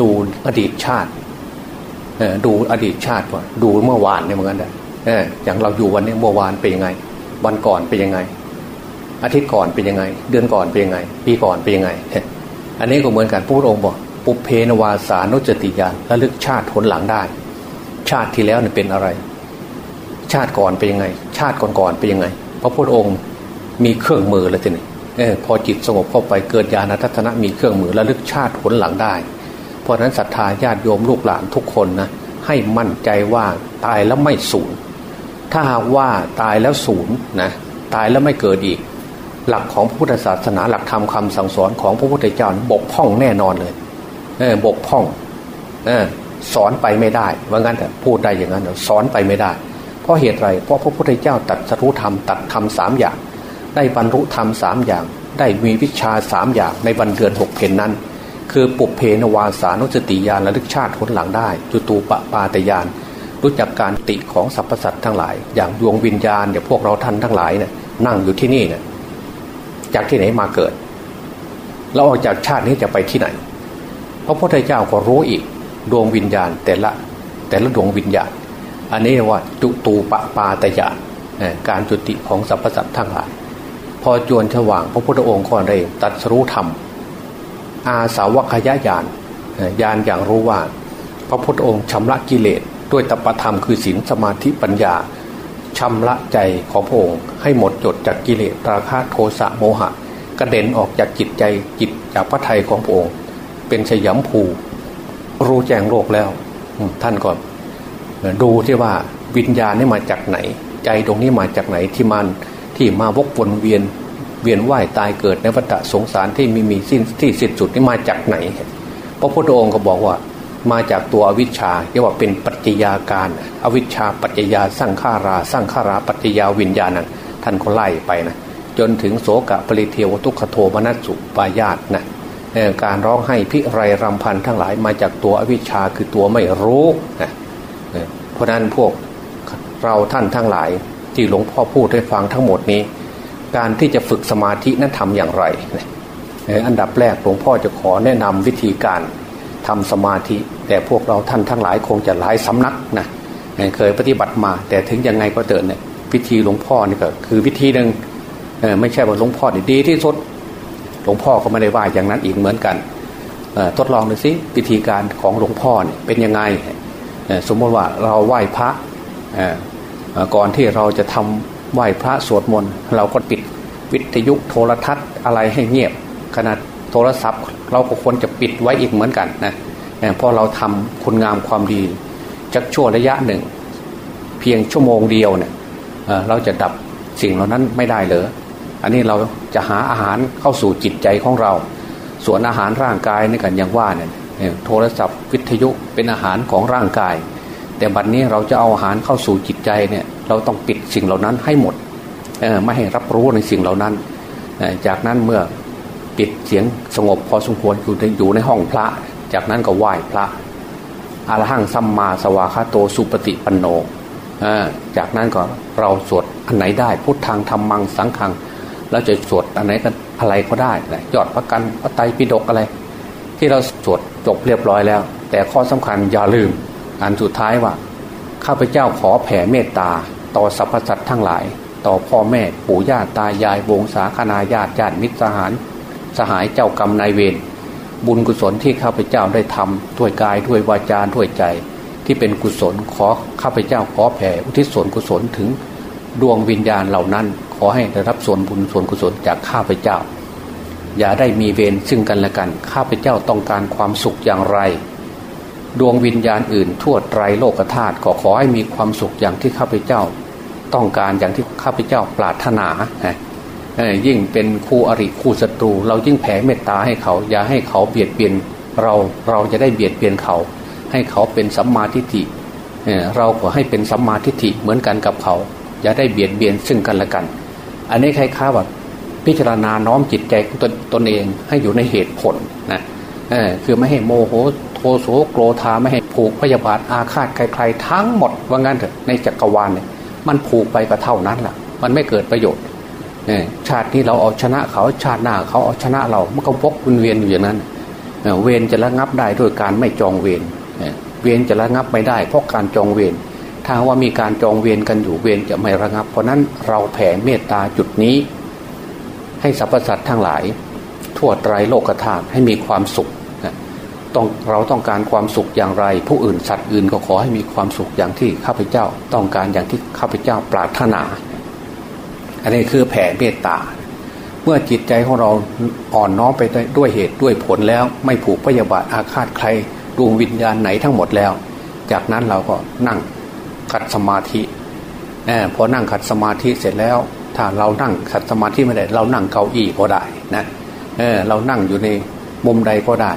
ดูอดีตชาติดูอดีตชาติก่อนดูเมื่อวานเนี่ยเหมือนกันอย่างเราอยู่วันนี้เมื่อวานเป็นยังไง วันก่อนเป็นยังไง อาทิตย์ก่อนเป็นยังไง เดือนก่อนเป็นยังไง ปีก่อนเป็นยังไง อันนี้ก็เหมือนกันพระองค์บอกปุเพนวาสานุจติยานระลึกชาติผลหลังได้ ชาติที่แล้วเนี่ยเป็นอะไร ชาติก่อนเป็นยังไง ชาติก่อนๆเป็นยังไง พระพุทธองค์มีเครื่องมือแล้วทีนี้เออพอจิตสงบเข้าไปเกิดญาณทัศนะมีเครื่องมือระลึกชาติผลหลังได้ เพราะฉะนั้นศรัทธาญาติโยมลูกหลานทุกคนนะให้มั่นใจว่าตายแล้วไม่สูญ ถ้าหากว่าตายแล้วสูญนะตายแล้วไม่เกิดอีก หลักของพระพุทธศาสนาหลักธรรมคาสั่งสอนของพระพุทธเจ้าบกพร่องแน่นอนเลยเออบกพร่องเออสอนไปไม่ได้ว่างั้นแต่พูดได้อย่างนั้นสอนไปไม่ได้ เพราะเหตุไรเพราะพระพุทธเจ้าตัดสรุธรรมตัดธรรมสามอย่าง ได้บรรลุธรรมสามอย่าง ได้มีวิชาสามอย่างในวันเดือนหกเพนนั้น คือปุเพนวาสานุสติญาณระลึกชาติผลหลังได้จุตูปปาตยาน รู้จักการติของสรรพสัตว์ทั้งหลาย อย่างดวงวิญญาณเนี่ยพวกเราท่านทั้งหลายเนี่ยนั่งอยู่ที่นี่เนี่ยจากที่ไหนมาเกิดเราออกจากชาตินี้จะไปที่ไหน พระพุทธเจ้าก็รู้อีก ดวงวิญญาณแต่ละแต่ละดวงวิญญาณ อันนี้ว่าจุตูปปาตยานการจุติของสรรพสัตว์ทั้งหลาย พอจวนฉว่างพระพุทธองค์ก็ได้ตัดสรู้ธรรม อาสาวกขยญาณญาณอย่างรู้ว่า พระพุทธองค์ชำระกิเลส ด้วยตปธรรมคือศีลสมาธิปัญญาชำระใจของพระองค์ให้หมดจดจากกิเลสราคะโทสะโมหะ กระเด็นออกจากจิตใจจิตจากพระทัยของพระองค์ เป็นสยามภูรู้แจ้งโลกแล้วท่านก็ดูที่ว่าวิญญาณนี่มาจากไหน ใจตรงนี้มาจากไหนที่มันที่มาวกวนเวียนเวียนว่ายตายเกิดในวัฏสงสารที่มีมีสิ้นที่สิ้นสุดนี่มาจากไหน พระพุทธองค์ก็บอกว่า มาจากตัวอวิชชาเรียกว่าเป็นปัจจยาการ อวิชชาปัจจยาสร้างขาราสร้างขาราปัจจยาวิญญาณนั้นท่านก็ไล่ไปนะจนถึงโสกะปริเทวทุกขโทมนัสสุปายาตนะการร้องให้พิไรรำพันทั้งหลายมาจากตัวอวิชชาคือตัวไม่รู้นะเพราะนั้นพวกเราท่านทั้งหลายที่หลวงพ่อพูดให้ฟังทั้งหมดนี้ การที่จะฝึกสมาธินั้นทำอย่างไร อันดับแรกหลวงพ่อจะขอแนะนำวิธีการทำสมาธิ แต่พวกเราท่านทั้งหลายคงจะหลายสำนักนะเคยปฏิบัติมา แต่ถึงยังไงก็เตือนเนี่ยวิธีหลวงพ่อนี่ก็คือวิธีหนึ่งไม่ใช่ว่าหลวงพ่อนี่ดีที่สุดหลวงพ่อก็ไม่ได้ว่าอย่างนั้นอีกเหมือนกันทดลองดูสิวิธีการของหลวงพ่อเนี่ยเป็นยังไงสมมติว่าเราไหว้พระก่อนที่เราจะทำไหว้พระสวดมนต์เราก็ปิดวิทยุโทรทัศน์อะไรให้เงียบขนาดโทรศัพท์ เราก็ควรจะปิดไว้อีกเหมือนกันนะ เพราะเราทำคุณงามความดีจักชั่วระยะหนึ่ง เพียงชั่วโมงเดียวเนี่ยเราจะดับสิ่งเหล่านั้นไม่ได้เลยอันนี้เราจะหาอาหารเข้าสู่จิตใจของเรา ส่วนอาหารร่างกายนี่กันอย่างว่าเนี่ยโทรศัพท์วิทยุเป็นอาหารของร่างกาย แต่บัดนนี้เราจะเอาอาหารเข้าสู่จิตใจเนี่ยเราต้องปิดสิ่งเหล่านั้นให้หมดไม่ให้รับรู้ในสิ่งเหล่านั้น จากนั้นเมื่อปิดเสียงสงบพอสมควรอยู่ในห้องพระ จากนั้นก็ไหว้พระอารหังสัมมาสวาคาโตสุปฏิปันโนจากนั้นก็เราสวดอันไหนได้พุทธังธรรมังสังขังเราจะสวดอันไหนกันอะไรก็ได้ยอดพระกันพระไตรปิฎกอะไร ที่เราสวดจบเรียบร้อยแล้ว แต่ข้อสำคัญอย่าลืม อันสุดท้ายว่า ข้าพเจ้าขอแผ่เมตตา ต่อสรรพสัตว์ทั้งหลาย ต่อพ่อแม่ปู่ย่าตายายวงศาคณาญาติญาติมิตรสหารสหายเจ้ากรรมนายเวร บุญกุศลที่ข้าพเจ้าได้ทำด้วยกายด้วยวาจาด้วยใจ ที่เป็นกุศลขอข้าพเจ้าขอแผ่อุทิศส่วนกุศลถึงดวงวิญญาณเหล่านั้น ขอให้ได้รับส่วนบุญส่วนกุศลจากข้าพเจ้า อย่าได้มีเวรซึ่งกันและกัน ข้าพเจ้าต้องการความสุขอย่างไร ดวงวิญญาณอื่นทั่วไตรโลกธาตุขอขอให้มีความสุขอย่างที่ข้าพเจ้า ต้องการอย่างที่ข้าพเจ้าปรารถนา ยิ่งเป็นคู่อริคู่ศัตรู เรายิ่งแผ่เมตตาให้เขา อย่าให้เขาเบียดเบียนเราเราจะได้เบียดเบียนเขา ให้เขาเป็นสัมมาทิฏฐิเราขอให้เป็นสัมมาทิฏฐิเหมือนกันกับเขา อย่าได้เบียดเบียนซึ่งกันและกัน อันนี้ใครค้าแบบพิจารณาน้อมจิตใจของตนตนเองให้อยู่ในเหตุผลนะคือไม่ให้โมโหโทโสโกรธาไม่ให้ผูกพยาบาทอาฆาตใครๆทั้งหมดว่างั้นเถอะในจักรวาลเนี่ยมันผูกไปก็เท่านั้นแหละมันไม่เกิดประโยชน์ ชาตินี้เราเอาชนะเขาชาติหน้าเขาเอาชนะเรามันก็พกวนเวียนอยู่อย่างนั้นเวรจะระงับได้ด้วยการไม่จองเวรเวรจะระงับไม่ได้เพราะการจองเวรถ้าว่ามีการจองเวรกันอยู่เวรจะไม่ระงับ เพราะนั้นเราแผ่เมตตาจุดนี้ ให้สรรพสัตว์ทั้งหลาย ทั่วไตรโลกธาตุให้มีความสุขต้องเราต้องการความสุขอย่างไร ผู้อื่นสัตว์อื่นก็ขอให้มีความสุขอย่างที่ข้าพเจ้า ต้องการอย่างที่ข้าพเจ้าปรารถนา อันนี้คือแผ่เมตตา เมื่อจิตใจของเราอ่อนน้อมไปด้วยเหตุด้วยผลแล้ว ไม่ผูกพยาบาทอาฆาตใครดวงวิญญาณไหนทั้งหมดแล้ว จากนั้นเราก็นั่งขัดสมาธิอพอนั่งขัดสมาธิเสร็จแล้ว ถ้าเรานั่งขัดสมาธิไม่ได้เรานั่งเก้าอี้ก็ได้นะเออเรานั่งอยู่ในมุมใดก็ได้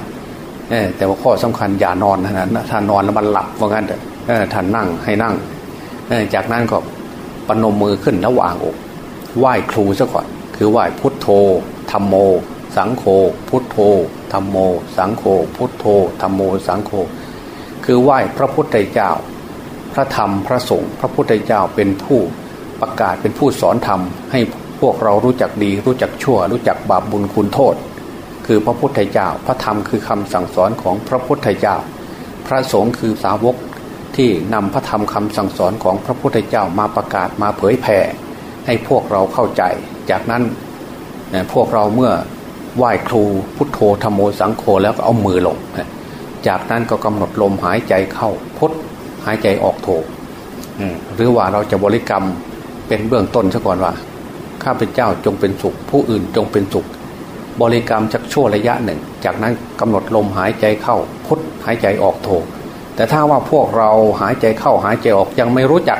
เออแต่ว่าข้อสำคัญอย่านอนนะถ้านอนแล้วมันหลับว่างั้นเถอะท่านนั่งให้นั่งจากนั้นก็ปนมมือขึ้นแล้ววางอก ไหว้ครูซะก่อน คือไหว้พุทโธธรรมโม สังโฆพุทโธธรรมโม สังโฆพุทโธธรรมโม สังโฆคือไหว้พระพุทธเจ้า พระธรรมพระสงฆ์พระพุทธเจ้าเป็นผู้ประกาศเป็นผู้สอนธรรม ให้พวกเรารู้จักดีรู้จักชั่ว รู้จักบาปบุญคุณโทษ คือพระพุทธเจ้า พระธรรมคือคำสั่งสอนของพระพุทธเจ้า พระสงฆ์คือสาวกที่นำพระธรรมคำสั่งสอนของพระพุทธเจ้ามาประกาศมาเผยแผ่ ให้พวกเราเข้าใจ จากนั้นพวกเราเมื่อไหว้ครูพุทโธธรรมโมสังโฆแล้วก็เอามือลง จากนั้นก็กำหนดลมหายใจเข้าพุทหายใจออกโถหรือว่าเราจะบริกรรมเป็นเบื้องต้นซะก่อนว่าข้าพเจ้าจงเป็นสุข ผู้อื่นจงเป็นสุข บริกรรมจักชั่วระยะหนึ่ง จากนั้นกำหนดลมหายใจเข้าพุทหายใจออกโถแต่ถ้าว่าพวกเราหายใจเข้าหายใจออกยังไม่รู้จัก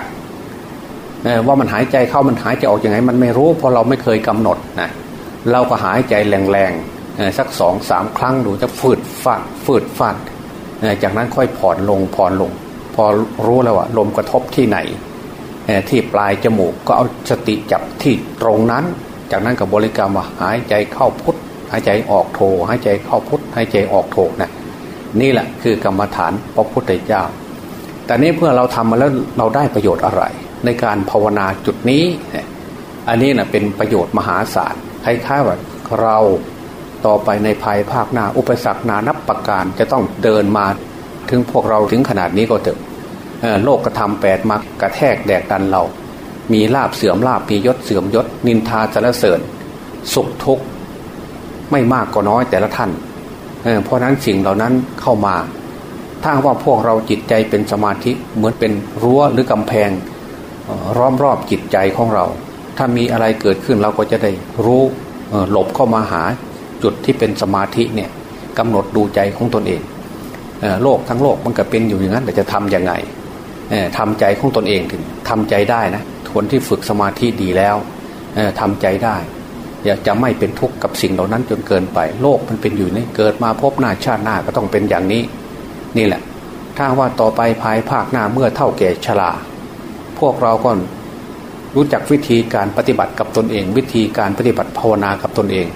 ว่ามันหายใจเข้ามันหายใจออกอยังไง มันไม่รู้เพราะเราไม่เคยกำหนดนะเราก็หายใจแรงๆสักสองสามครั้งดูจะฝืดฟาดฝืดฟาดจากนั้นค่อยผ่อนลงผ่อนลง พอรู้แล้วว่าลมกระทบที่ไหนที่ปลายจมูกก็เอาสติจับที่ตรงนั้น จากนั้นกับบริกรรมว่าหายใจเข้าพุทหายใจออกโทหายใจเข้าพุทหายใจออกโทนะนี่แหละคือกรรมฐานพระพุทธเจ้า แต่นี้เพื่อเราทำมาแล้วเราได้ประโยชน์อะไร ในการภาวนาจุดนี้ อันนี้นะเป็นประโยชน์มหาศาลคล้ายๆว่าเราต่อไปในภายภาคหน้า อุปสรรคนานับประการจะต้องเดินมาถึงพวกเราถึงขนาดนี้ก็เถอะโลกกระทำแปดมักกระแทกแดกดันเรา มีลาบเสื่อมลาบมียศเสื่อมยศ นินทาสรรเสริญ สุขทุกข์ไม่มากก็น้อยแต่ละท่านเเพราะนั้นสิ่งเหล่านั้นเข้ามา ถ้าว่าพวกเราจิตใจเป็นสมาธิเหมือนเป็นรั้วหรือกำแพง ร้อมรอบจิตใจของเรา ถ้ามีอะไรเกิดขึ้นเราก็จะได้รู้หลบเข้ามาหาจุดที่เป็นสมาธิเนี่ยกำหนดดูใจของตนเองโลกทั้งโลกมันก็เป็นอยู่อย่างนั้นแต่จะทํำยังไงทำใจของตนเองถึงทำใจได้นะคนที่ฝึกสมาธิดีแล้วทำใจได้ อย่าจะไม่เป็นทุกข์กับสิ่งเหล่านั้นจนเกินไป โลกมันเป็นอยู่นี่เกิดมาพบหน้าชาติหน้าก็ต้องเป็นอย่างนี้ นี่แหละ ถ้าว่าต่อไปภายภาคหน้าเมื่อเท่าแก่ชรา พวกเราก็รู้จักวิธีการปฏิบัติกับตนเอง วิธีการปฏิบัติภาวนากับตนเอง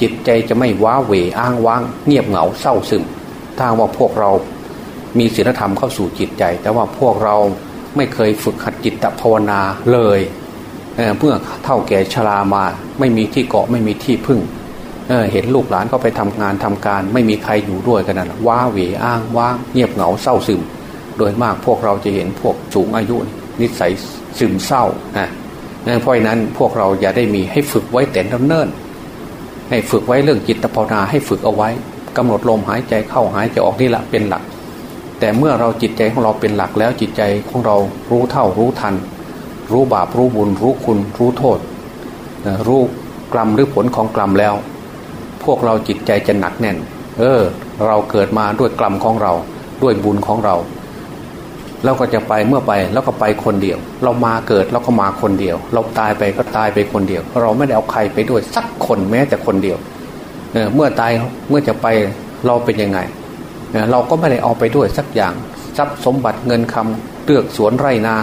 จิตใจจะไม่ว้าเหวอ้างว้าง เงียบเหงาเศร้าซึมถ้าว่าพวกเรามีศีลธรรมเข้าสู่จิตใจ แต่ว่าพวกเราไม่เคยฝึกหัดจิตภาวนาเลยเเพื่อเท่าแก่ชรามา ไม่มีที่เกาะไม่มีที่พึ่งเเห็นลูกหลานก็ไปทำงานทำการ ไม่มีใครอยู่ด้วยกันนะว้าเหวอ้างว้าง เงียบเหงาเศร้าซึม โดยมากพวกเราจะเห็นพวกสูงอายุ นิสัยซึมเศร้านะเพราะนั้นพวกเราอย่าได้มีให้ฝึกไว้แต่เนิ่นให้ฝึกไว้เรื่องจิตภาวนาให้ฝึกเอาไว้กำหนดลมหายใจเข้าหายใจออกนี่แหละเป็นหลัก แต่เมื่อเราจิตใจของเราเป็นหลักแล้วจิตใจของเรารู้เท่ารู้ทัน รู้บาปรู้บุญ รู้คุณ รู้โทษ รู้กรรมหรือผลของกรรมแล้ว พวกเราจิตใจจะหนักแน่น เออ เราเกิดมาด้วยกรรมของเรา ด้วยบุญของเรา เราก็จะไปเมื่อไปแล้วก็ไปคนเดียว เรามาเกิดเราก็มาคนเดียว เราตายไปก็ตายไปคนเดียว เราไม่ได้เอาใครไปด้วยสักคนแม้แต่คนเดียวเมื่อตายเมื่อจะไปเราเป็นยังไงเราก็ไม่ได้เอาไปด้วยสักอย่างทรัพย์สมบัติเงินคำเลือกสวนไร่นา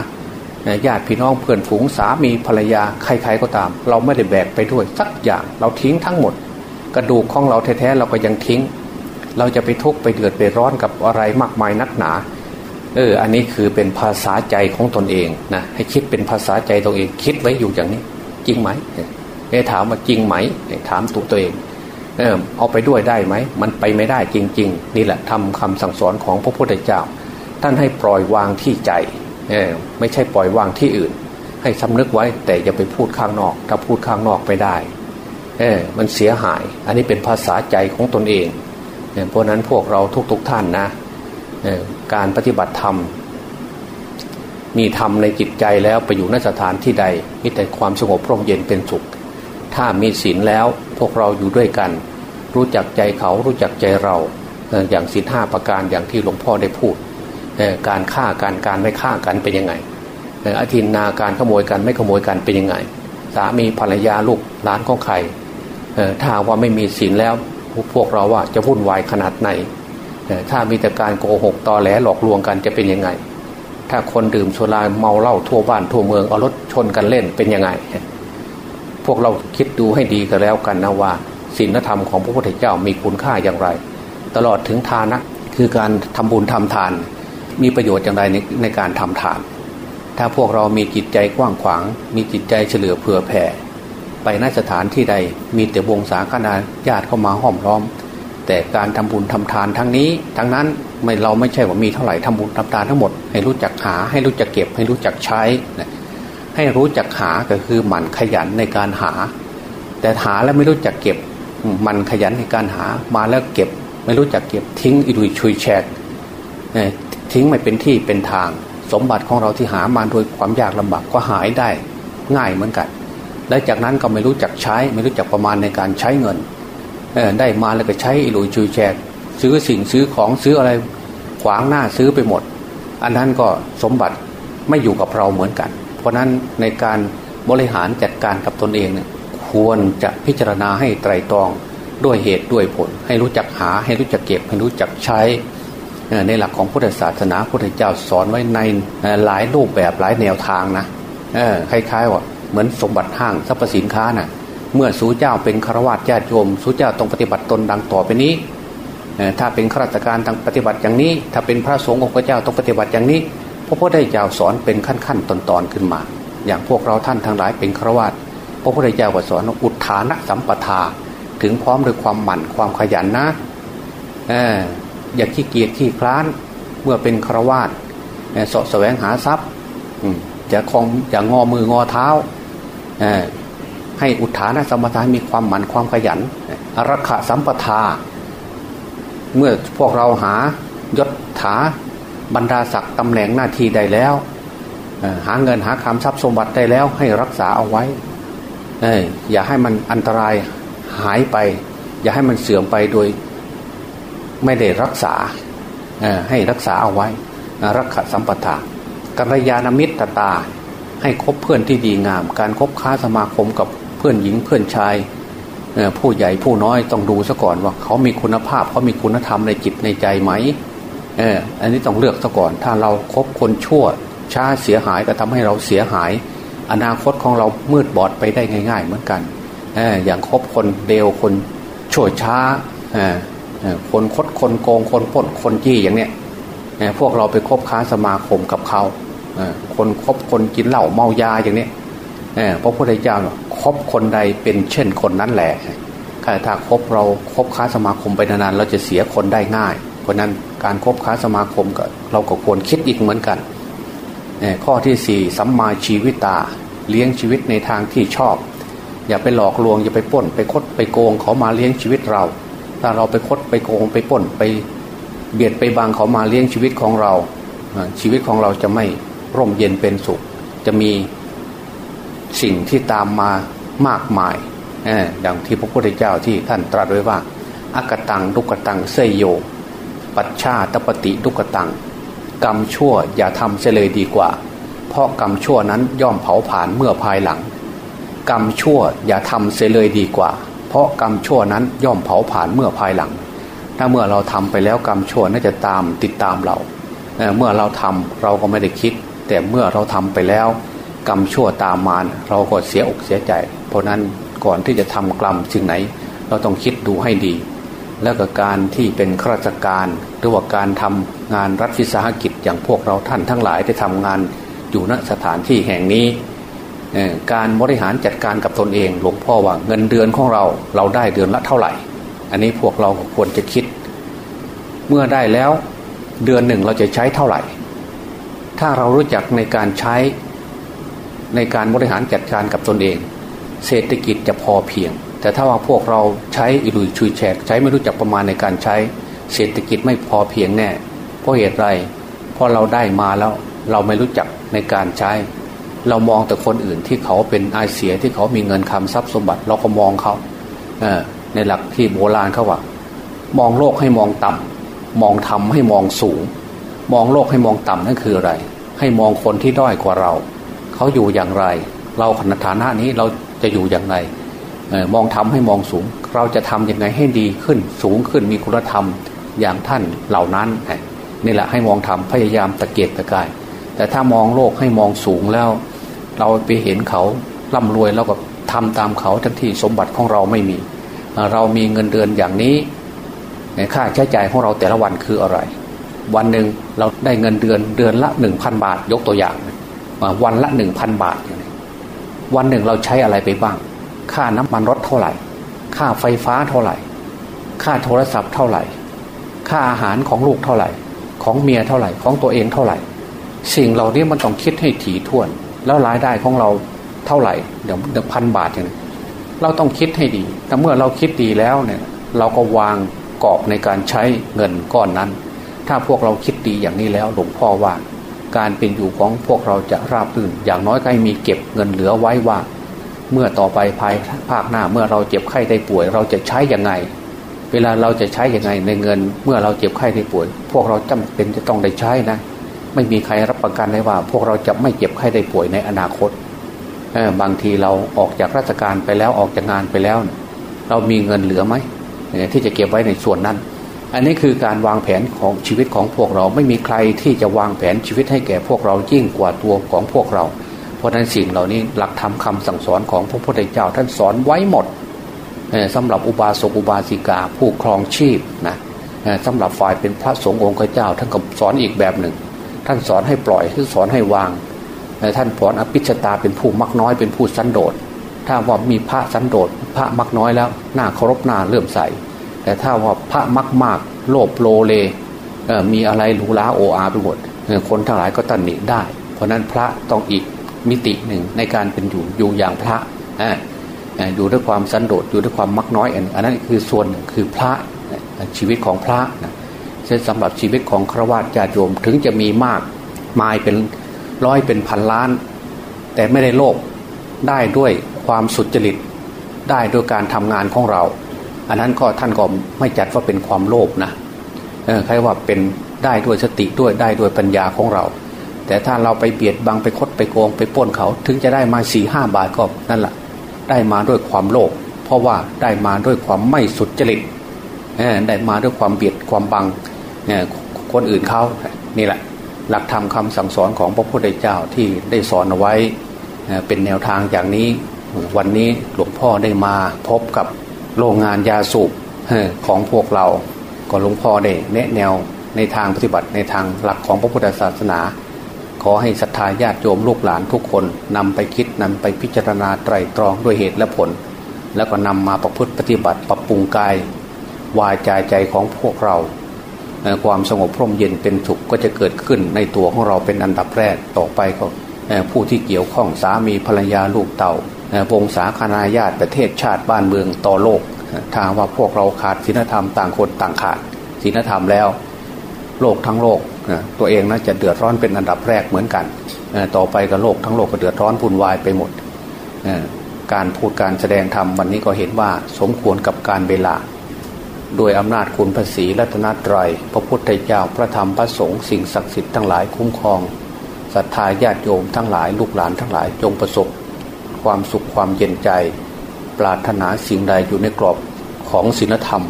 ญาติพี่น้องเพื่อนฝูงสามีภรรยาใครๆก็ตาม เราไม่ได้แบกไปด้วยสักอย่าง เราทิ้งทั้งหมด กระดูกของเราแท้ๆเราก็ยังทิ้ง เราจะไปทุกข์ไปเดือดไปร้อนกับอะไรมากมายนักหนา เอออันนี้คือเป็นภาษาใจของตนเองนะให้คิดเป็นภาษาใจตัวเอง คิดไว้อยู่อย่างนี้ จริงไหมเอถามว่าจริงไหมถามตัวตัวเองเออเอาไปด้วยได้ไหมมันไปไม่ได้จริง ๆ นี่แหละทำคำสั่งสอนของพระพุทธเจ้า ท่านให้ปล่อยวางที่ใจเออไม่ใช่ปล่อยวางที่อื่น ให้สำนึกไว้แต่อย่าไปพูดข้างนอก ถ้าพูดข้างนอกไปได้เออมันเสียหาย อันนี้เป็นภาษาใจของตนเองเพราะนั้นพวกเราทุกๆทท่านนะ การปฏิบัติธรรม มีธรรมในจิตใจแล้วไปอยู่นสถานที่ใดมีแต่ความสงบร่มเย็นเป็นสุข ถ้ามีศีลแล้วพวกเราอยู่ด้วยกัน รู้จักใจเขารู้จักใจเราอย่างศีลห้าประการอย่างที่หลวงพ่อได้พูด การฆ่าการการไม่ฆ่ากันเป็นยังไงอธินนาการขโมยกันไม่ขโมยกันเป็นยังไง สามีภรรยาลูกหลานของใครถ้าว่าไม่มีศีลแล้วพวกเราว่าจะวุ่นวายขนาดไหน ถ้ามีแต่การโกหกตอแหลหลอกลวงกันจะเป็นยังไง ถ้าคนดื่มสุราเมาเหล้าทั่วบ้านทั่วเมืองเอารถชนกันเล่นเป็นยังไง พวกเราคิดดูให้ดีกันแล้วกันนะว่าศีลธรรมของพระพุทธเจ้ามีคุณค่าอย่างไร ตลอดถึงทานะคือการทำบุญทำทาน มีประโยชน์อย่างไรในในการทำทาน ถ้าพวกเรามีจิตใจกว้างขวาง มีจิตใจเฉลือเผื่อแผ่ ไปนสถานที่ใดมีแต่วงศาคณาญาติเข้ามาห้อมล้อม แต่การทำบุญทำทานทั้งนี้ ทั้งนั้นไม่เราไม่ใช่ว่ามีเท่าไหร่ทำบุญทำทานทั้งหมดให้รู้จักหาให้รู้จักเก็บให้รู้จักใช้ ให้รู้จักหาก็คือหมั่นขยันในการหา แต่หาแล้วไม่รู้จักเก็บมันขยันในการหามาแล้วเก็บ ไม่รู้จักเก็บทิ้งอิรุยชุยแฉกทิ้งไม่เป็นที่เป็นทาง สมบัติของเราที่หามาโดยความยากลำบากก็หายได้ง่ายเหมือนกัน และจากนั้นก็ไม่รู้จักใช้ ไม่รู้จักประมาณในการใช้เงิน ได้มาแล้วก็ใช้อิรุยชุยแฉกซื้อสิ่งซื้อของซื้ออะไรขวางหน้าซื้อไปหมด อันนั้นก็สมบัติไม่อยู่กับเราเหมือนกัน เพราะนั้นในการบริหารจัดการกับตนเองเนี่ยควรจะพิจารณาให้ไตรตรองด้วยเหตุด้วยผล ให้รู้จักหาให้รู้จักเก็บให้รู้จักใช้ในหลักของพุทธศาสนาพุทธเจ้าสอนไว้ในหลายรูปแบบหลายแนวทางนะคล้ายๆว่าเหมือนสมบัติห้างทรัพย์สินค้านะ่ะ เมื่อสูเจ้าเป็นฆราวาสญาติโยมสูเจ้าต้องปฏิบัติตนดังต่อไปนี้ ถ้าเป็นข้าราชการต้องปฏิบัติอย่างนี้ ถ้าเป็นพระสงฆ์องค์เจ้าต้องปฏิบัติอย่างนี้พระพุทธเจ้าสอนเป็นขั้นๆตอนๆขึ้นมา อย่างพวกเราท่านทั้งหลายเป็นฆราวาสพระพุทธเจ้าก็สอนอุทานะสัมปทา ถึงพร้อมด้วยความหมั่นความขยันนะอย่าขี้เกียจขี้คลานเมื่อเป็นฆราวาสสาะแสวงหาทรัพย์จะคองอย่างงอมืองอเท้า ให้อุทานะสัมปทามีความหมั่นความขยันอรักขะสัมปทา เมื่อพวกเราหายศถาบรรดาศักดิ์ตำแหน่งหน้าที่ได้แล้ว หาเงินหาคำทรัพย์สมบัติได้แล้วให้รักษาเอาไว้ อย่าให้มันอันตรายหายไป อย่าให้มันเสื่อมไปโดย ไม่ได้รักษาให้รักษาเอาไว้ รักษาสัมปทากัลยาณมิตรตาให้คบเพื่อนที่ดีงาม การคบค้าสมาคมกับ พื่อนหญิงเพื่อนชายผู้ใหญ่ผู้น้อยต้องดูซะก่อนว่าเขามีคุณภาพเขามีคุณธรรมในจิตในใจไหมเอออันนี้ต้องเลือกซะก่อน ถ้าเราครบคนชั่วช้าเสียหายก็ทำให้เราเสียหาย อนาคตของเรามืดบอดไปได้ง่าย ๆ เหมือนกันเอออย่างคบคนเดวคนชั่วช้าเออคนคดคนโกงคนปล้นคนจี้อย่างเนี้ยพวกเราไปคบค้าสมาคมกับเขาคนคบคนกินเหล้าเมายาอย่างเนี้ย พระพุทธเจ้าคบคนใดเป็นเช่นคนนั้นแหละถ้าคบเราคบค้าสมาคมไปนานๆเราจะเสียคนได้ง่าย เพราะนั้นการคบค้าสมาคมก็เราก็ควรคิดอีกเหมือนกัน ข้อที่สี่สัมมาชีวิตา เลี้ยงชีวิตในทางที่ชอบ อย่าไปหลอกลวง อย่าไปป้น ไปคดไปโกงเขามาเลี้ยงชีวิตเรา ถ้าเราไปคดไปโกงไปป้นไปเบียดไปบังเขามาเลี้ยงชีวิตของเรา ชีวิตของเราจะไม่ร่มเย็นเป็นสุข จะมี สิ่งที่ตามมามากมายอย่างที่พระพุทธเจ้าที่ท่านตรัสไว้ว่าอากตังทุกตังเสยโย ปัจฉาตปฏิทุกตัง กรรมชั่วอย่าทำเสเลยดีกว่า เพราะกรรมชั่วนั้นย่อมเผาผลาญเมื่อภายหลัง กรรมชั่วอย่าทำเสเลยดีกว่า เพราะกรรมชั่วนั้นย่อมเผาผลาญเมื่อภายหลัง ถ้าเมื่อเราทำไปแล้วกรรมชั่วน่าจะตามติดตามเราเเมื่อเราทำเราก็ไม่ได้คิด แต่เมื่อเราทำไปแล้ว กรรมชั่วตามมาเราก็เสียอกเสียใจ เพราะนั้นก่อนที่จะทำกรรมสิ่งไหน เราต้องคิดดูให้ดี แล้วก็การที่เป็นข้าราชการหรือว่าการทำงานรัฐวิสาหกิจอย่างพวกเราท่านทั้งหลายได้ทำงานอยู่ณสถานที่แห่งนี้การบริหารจัดการกับตนเอง หลวงพ่อว่าเงินเดือนของเราเราได้เดือนละเท่าไหร่ อันนี้พวกเราควรจะคิด เมื่อได้แล้วเดือนหนึ่งเราจะใช้เท่าไหร่ ถ้าเรารู้จักในการใช้ ในการบริหารจัดการกับตนเอง เศรษฐกิจจะพอเพียง แต่ถ้าว่าพวกเราใช้อิรุยชุยแฉกใช้ไม่รู้จักประมาณในการใช้ เศรษฐกิจไม่พอเพียงแน่ เพราะเหตุไรเพราะเราได้มาแล้วเราไม่รู้จักในการใช้ เรามองแต่คนอื่นที่เขาเป็นอาเสียที่เขามีเงินคำทรัพย์สมบัติ เราก็มองเขาเในหลักที่โบราณเขาว่ามองโลกให้มองต่ำมองธรรมให้มองสูง มองโลกให้มองต่ำนั่นคืออะไร ให้มองคนที่ด้อยกว่าเรา เขาอยู่อย่างไร เราขณะฐานะนี้เราจะอยู่อย่างไรมองทำให้มองสูง เราจะทํำยังไงให้ดีขึ้นสูงขึ้นมีคุณธรรมอย่างท่านเหล่านั้นนี่แหละให้มองทำพยายามตะเกียกตะกาย แต่ถ้ามองโลกให้มองสูงแล้ว เราไปเห็นเขาร่ำรวยแล้วก็ทำตามเขาทั้งที่สมบัติของเราไม่มี เรามีเงินเดือนอย่างนี้ค่าใช้จ่ายของเราแต่ละวันคืออะไร วันหนึ่งเราได้เงินเดือนเดือนละหนึ่งพันบาทยกตัวอย่าง วันละหนึ่งพันบาท วันหนึ่งเราใช้อะไรไปบ้าง ค่าน้ำมันรถเท่าไหร่ ค่าไฟฟ้าเท่าไหร่ ค่าโทรศัพท์เท่าไหร่ ค่าอาหารของลูกเท่าไหร่ ของเมียเท่าไหร่ ของตัวเองเท่าไหร่ สิ่งเหล่านี้มันต้องคิดให้ถี่ถ้วน แล้วรายได้ของเราเท่าไหร่ เดี๋ยวเดี๋ยวพันบาทอย่างนี้เราต้องคิดให้ดี แต่เมื่อเราคิดดีแล้วเนี่ย เราก็วางกรอบในการใช้เงินก้อนนั้น ถ้าพวกเราคิดดีอย่างนี้แล้วหลวงพ่อว่า การเป็นอยู่ของพวกเราจะราบรื่น อย่างน้อยก็ให้มีเก็บเงินเหลือไว้ว่า เมื่อต่อไปภายภาคหน้าเมื่อเราเจ็บไข้ได้ป่วย เราจะใช้ยังไง เวลาเราจะใช้ยังไงในเงิน เมื่อเราเจ็บไข้ได้ป่วย พวกเราจำเป็นจะต้องได้ใช้นะ ไม่มีใครรับประกันได้ว่า พวกเราจะไม่เจ็บไข้ได้ป่วยในอนาคตบางทีเราออกจากราชการไปแล้วออกจากงานไปแล้ว เรามีเงินเหลือไหมที่จะเก็บไว้ในส่วนนั้น อันนี้คือการวางแผนของชีวิตของพวกเราไม่มีใครที่จะวางแผนชีวิตให้แก่พวกเรายิ่งกว่าตัวของพวกเรา เพราะนั้นสิ่งเหล่านี้หลักธรรมคาสั่งสอนของพระพุทธเจ้าท่านสอนไว้หมดสำหรับอุบาสกอุบาสิกาผู้ครองชีพนะสำหรับฝ่ายเป็นพระสงฆ์องค์เจ้า ท่านก็สอนอีกแบบหนึ่ง ท่านสอนให้ปล่อยท่านสอนให้วาง ท่านสอนอภิชตาเป็นผู้มักน้อยเป็นผู้สันโดษถ้าว่ามีพระสันโดษพระมักน้อยแล้วหน้าเคารพหน้าเลื่อมใส แต่ถ้าว่าพระมักมากโลภโลเลมีอะไรหรูหราโออาไปหมดคนทั้งหลายก็ตันหนีได้ เพราะนั้นพระต้องอีกมิติหนึ่งในการเป็นอยู่อยู่อย่างพระอยู่ด้วยความสันโดษอยู่ด้วยความมักน้อยอันนั้นคือส่วนคือพระชีวิตของพระนะเช่นสำหรับชีวิตของครวญญาติโยมถึงจะมีมากมายเป็นร้อยเป็นพันล้าน แต่ไม่ได้โลภได้ด้วยความสุจริตได้โดยการทำงานของเรา อันนั้นก็ท่านก็ไม่จัดว่าเป็นความโลภนะใครว่าเป็นได้ด้วยสติด้วยได้ด้วยปัญญาของเรา แต่ถ้าเราไปเบียดบังไปคดไปโกงไปป้นเขา ถึงจะได้มาสี่ห้าบาทก็นั่นแหละได้มาด้วยความโลภเพราะว่าได้มาด้วยความไม่สุจริตได้มาด้วยความเบียดความบังคนอื่นเขานี่แหละ หลักธรรมคาสั่งสอนของพระพุทธเจ้าที่ได้สอนเอาไว้เป็นแนวทางอย่างนี้ วันนี้หลวงพ่อได้มาพบกับ โรงงานยาสูบของพวกเราก็หลวงพ่อได้แนะแนวในทางปฏิบัติในทางหลักของพระพุทธศาสนา ขอให้ศรัทธาญาติโยมลูกหลานทุกคนนำไปคิดนำไปพิจารณาไตรตรองด้วยเหตุและผล แล้วก็นำมาประพฤติปฏิบัติปรับปรุงกายวายใจใจของพวกเราความสงบพร่มเย็นเป็นสุขก็จะเกิดขึ้นในตัวของเราเป็นอันดับแรกต่อไปก็ผู้ที่เกี่ยวข้องสามีภรรยาลูกเต่า วงศาคณาญาติประเทศชาติบ้านเมืองต่อโลกถ้าว่าพวกเราขาดศีลธรรมต่างคนต่างขาดศีลธรรมแล้ว โลกทั้งโลกตัวเองน่าจะเดือดร้อนเป็นอันดับแรกเหมือนกัน ต่อไปกับโลกทั้งโลกก็เดือดร้อนวุ่นวายไปหมด การพูดการแสดงธรรมวันนี้ก็เห็นว่าสมควรกับการเวลา โดยอำนาจคุณพระศรีรัตนตรยัย พระพุทธเจ้าพระธรรมพระสงฆ์สิ่งศักดิ์สิทธิ์ทั้งหลายคุ้มครองศรัทธาญาติโยมทั้งหลายลูกหลานทั้งหลายจงประสบ ความสุขความเย็นใจ ปรารถนาสิ่งใดอยู่ในกรอบของศีลธรรม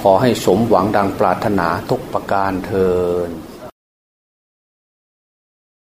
ขอให้สมหวังดังปรารถนาทุกประการเทิน